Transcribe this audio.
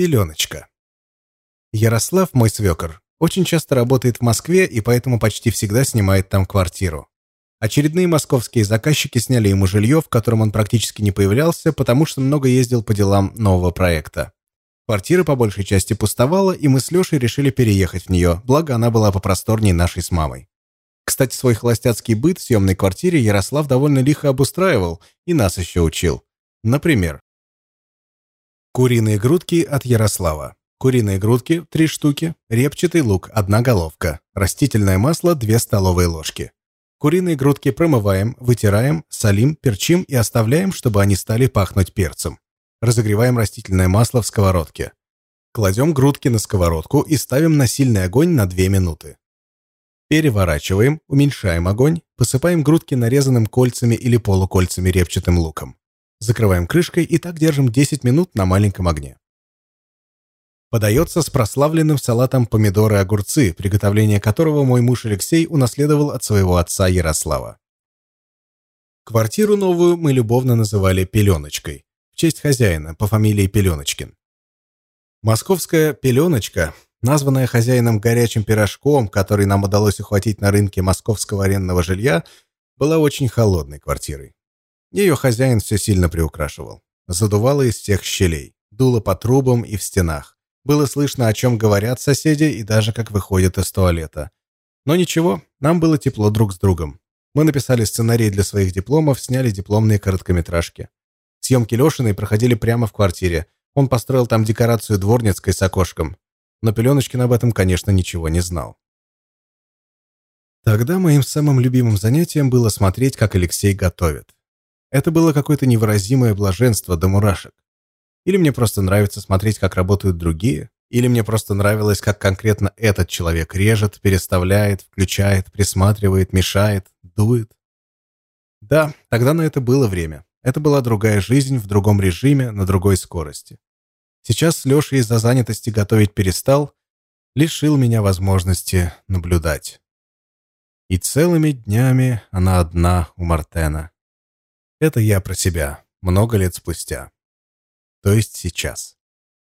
Пеленочка. Ярослав, мой свекор, очень часто работает в Москве и поэтому почти всегда снимает там квартиру. Очередные московские заказчики сняли ему жилье, в котором он практически не появлялся, потому что много ездил по делам нового проекта. Квартира по большей части пустовала, и мы с Лешей решили переехать в нее, благо она была попросторнее нашей с мамой. Кстати, свой холостяцкий быт в съемной квартире Ярослав довольно лихо обустраивал и нас еще учил. Например, Куриные грудки от Ярослава. Куриные грудки – 3 штуки, репчатый лук – 1 головка, растительное масло – 2 столовые ложки. Куриные грудки промываем, вытираем, солим, перчим и оставляем, чтобы они стали пахнуть перцем. Разогреваем растительное масло в сковородке. Кладем грудки на сковородку и ставим на сильный огонь на 2 минуты. Переворачиваем, уменьшаем огонь, посыпаем грудки нарезанным кольцами или полукольцами репчатым луком. Закрываем крышкой и так держим 10 минут на маленьком огне. Подается с прославленным салатом помидоры и огурцы, приготовление которого мой муж Алексей унаследовал от своего отца Ярослава. Квартиру новую мы любовно называли «Пеленочкой», в честь хозяина по фамилии Пеленочкин. Московская «Пеленочка», названная хозяином горячим пирожком, который нам удалось ухватить на рынке московского арендного жилья, была очень холодной квартирой. Ее хозяин все сильно приукрашивал. Задувало из всех щелей, дуло по трубам и в стенах. Было слышно, о чем говорят соседи и даже как выходят из туалета. Но ничего, нам было тепло друг с другом. Мы написали сценарий для своих дипломов, сняли дипломные короткометражки. Съемки Лешиной проходили прямо в квартире. Он построил там декорацию дворницкой с окошком. Но Пеленочкин об этом, конечно, ничего не знал. Тогда моим самым любимым занятием было смотреть, как Алексей готовит. Это было какое-то невыразимое блаженство до мурашек. Или мне просто нравится смотреть, как работают другие, или мне просто нравилось, как конкретно этот человек режет, переставляет, включает, присматривает, мешает, дует. Да, тогда на это было время. Это была другая жизнь в другом режиме, на другой скорости. Сейчас Леша из-за занятости готовить перестал, лишил меня возможности наблюдать. И целыми днями она одна у Мартена. Это я про себя, много лет спустя. То есть сейчас.